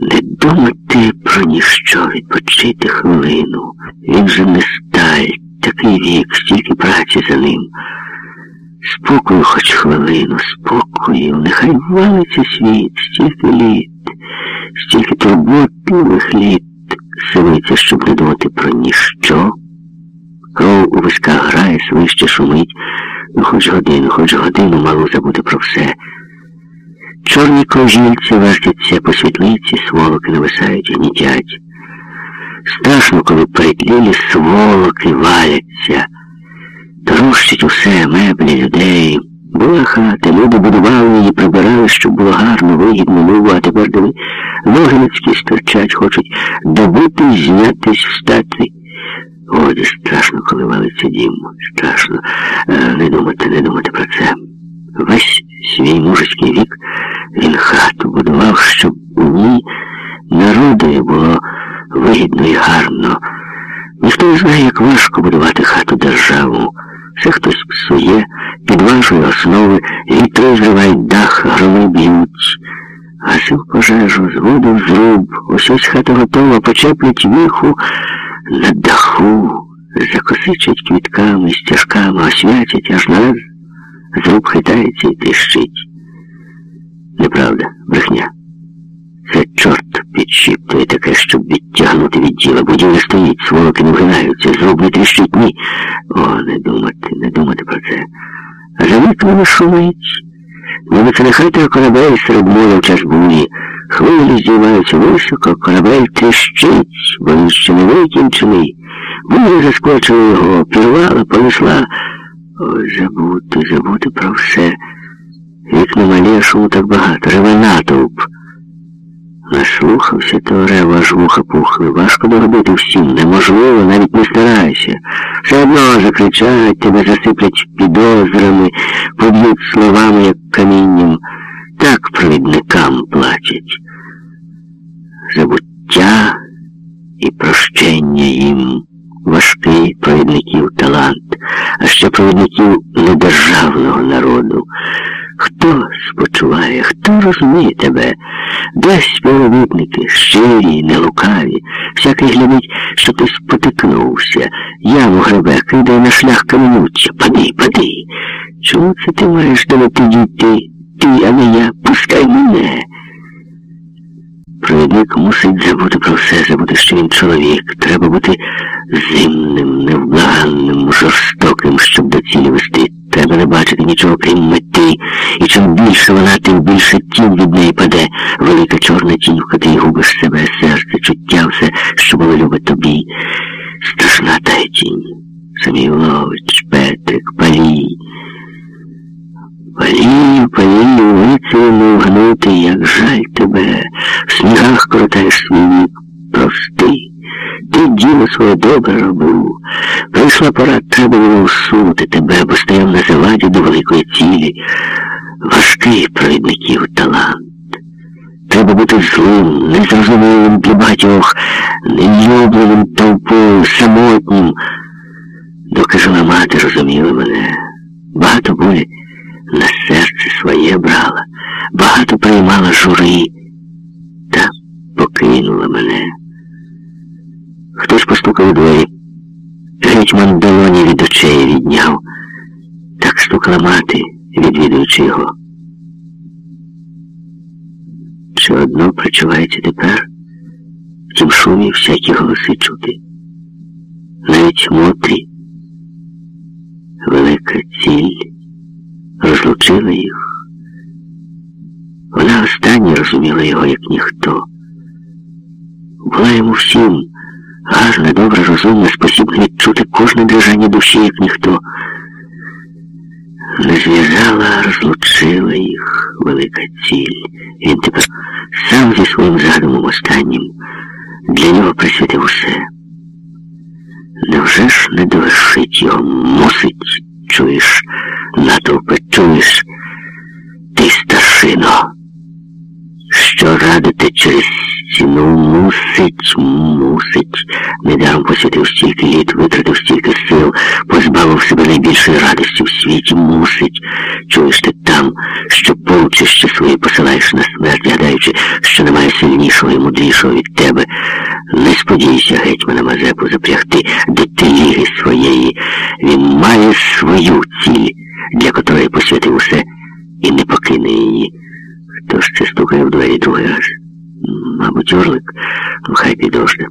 Не думати про ніщо, відпочити хвилину. Він же не сталь, такий вік, стільки праці за ним. Спокою хоч хвилину, спокою, нехай валиться світ, стільки літ, стільки турботливих літ сивиться, щоб не думати про ніщо. Кров у висках грає, свище шумить, ну хоч годину, хоч годину мало забути про все. Чорні кожільці вертяться по світлиці, сволоки нависають, гнітять. Страшно, коли перетлілі сволоки валяться, трощить усе, меблі, людей. Була хата, люди будували її, прибирали, щоб було гарно, вигідно, мило, а тепер диви, ноги людські стирчать, хочуть добути, знятись, встати. Годі страшно, коли валиться дім. Страшно. Е, не думати, не думати про це. Весь свій мужицький вік він хату будував, щоб у ній народові було вигідно і гарно. Ніхто не знає, як важко будувати хату державу. Все хтось псує, підважує основи, вітри зривають дах, громи б'ють. Гасив пожежу, зводив зруб, ось ось хата готова, почеплять віху на даху, закосичать квітками, стяжками, освятять, аж нараз зруб хитається і тріщить. Неправда, брехня. Це чорт підшіптує таке, щоб відтягнути від тіла. Будівля стоїть, сволоки не вгинаються, зруб не тріщить, ні. О, не думати, не думати про це. А за вікнами шумить. Ніби це не хата, корабель серед в час бурі. Хвилі здіймаються високо, корабель тріщить, бо він ще не викінчений. Буря заскочила його, пірвала, понесла. Ой, забути, забути про все. Вікна малі, а шуму так багато, реве натовп. Наслухався то рева, аж вуха пухли. Важко доробити всім, неможливо, навіть не старайся. Все одно закричать, тебе засиплять підозрами, поб'ють словами, як камінням. Так провідникам платять. Забуття і прощення їм. Важкий провідників талант, а ще провідників недержавного народу. Хто спочуває, хто розуміє тебе? Десь співробітники, щирі, нелукаві, всякий глядить, що ти спотикнувся, яму гребе, кидає на шлях каменюча. Пади, пади. Чому це ти маєш далеко дійти? Ти, а не я, пускай мене. Провідник мусить забути про все, забути, що він чоловік. Треба бути зимним, невблаганним, жорстоким, щоб до цілі вести. Треба не бачити нічого, крім мети. І чим більше вона, тим більше тінь від неї паде. Велика чорна тінь, в котрій губиш себе, серце, чуття, все, що було любить тобі. Страшна та тінь. Самілович, Петрик, Палій. Палію, палію, вицелену гнути, як жаль тебе. В снігах коротаєш свій вік. Ти діло своє добре робив. Прийшла пора, треба було усунути тебе, бо стояв на заваді до великої цілі. Важкий провідників талант. Треба бути злим, незрозумілим для багатьох, нелюбленим толпою, самотнім. Доки жила мати, розуміла мене. Багато болі на серце своє брала, багато приймала жури та покинула мене. Хтось постукав у двері. Гетьман долоні від очей відняв. Так стукала мати, відвідуючи його. Чи одно причувається тепер? В тім шумі всякі голоси чути. Навіть мотрі. Велика ціль розлучила їх. Вона останнє розуміла його, як ніхто. Була йому всім гарна, добра, розумна, спосібна відчути кожне дрижання душі, як ніхто. Не зв'язала, розлучила їх велика ціль. Він тепер сам зі своїм задумом останнім для нього присвятив усе. Невже ж не довершить його мусить, чуєш, чуєш, ти старшино, що радити через місці. Ну, мусить, мусить. Недаром посвятив стільки літ, витратив стільки сил, позбавив себе найбільшої радості в світі. Мусить. Чуєш ти там, що полчище своє посилаєш на смерть, гадаючи, що немає сильнішого і мудрішого від тебе. Не сподійся, гетьмана Мазепу, запрягти до теліги своєї. Він має свою ціль, для котрої посвятив усе і не покине її. Хто ж стукає в двері другий раз? Мабуть, орлик, хай підожде.